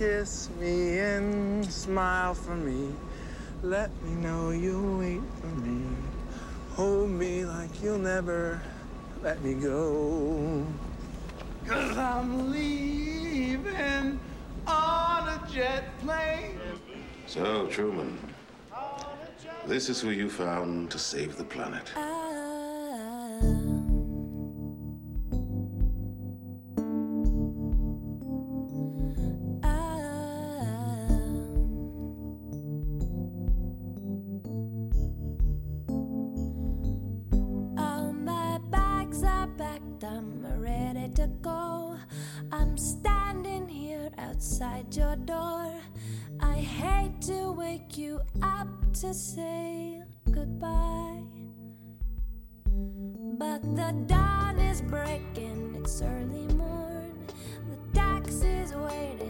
kiss me and smile for me. Let me know you'll wait for me. Hold me like you'll never let me go. Cause I'm leaving on a jet plane. So, Truman, this is who you found to save the planet. Uh, outside your door. I hate to wake you up to say goodbye. But the dawn is breaking, it's early morn, the taxi's waiting.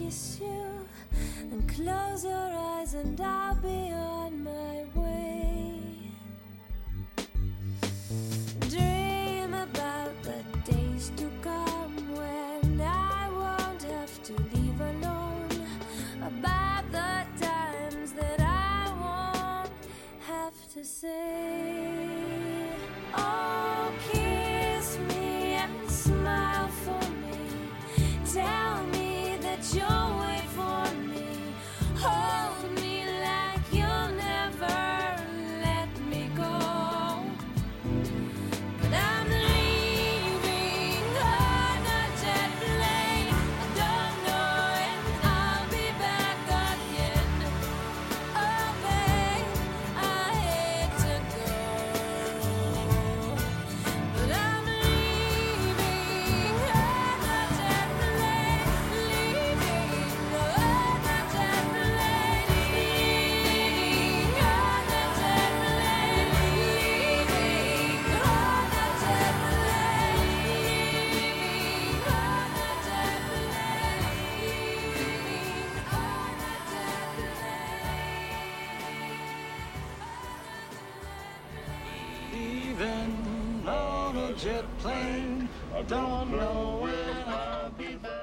kiss you, and close your eyes and I'll be on my way. Dream about the days to come when I won't have to leave alone. About the times that I won't have to say. your jet plane. I don't know when I'll be back.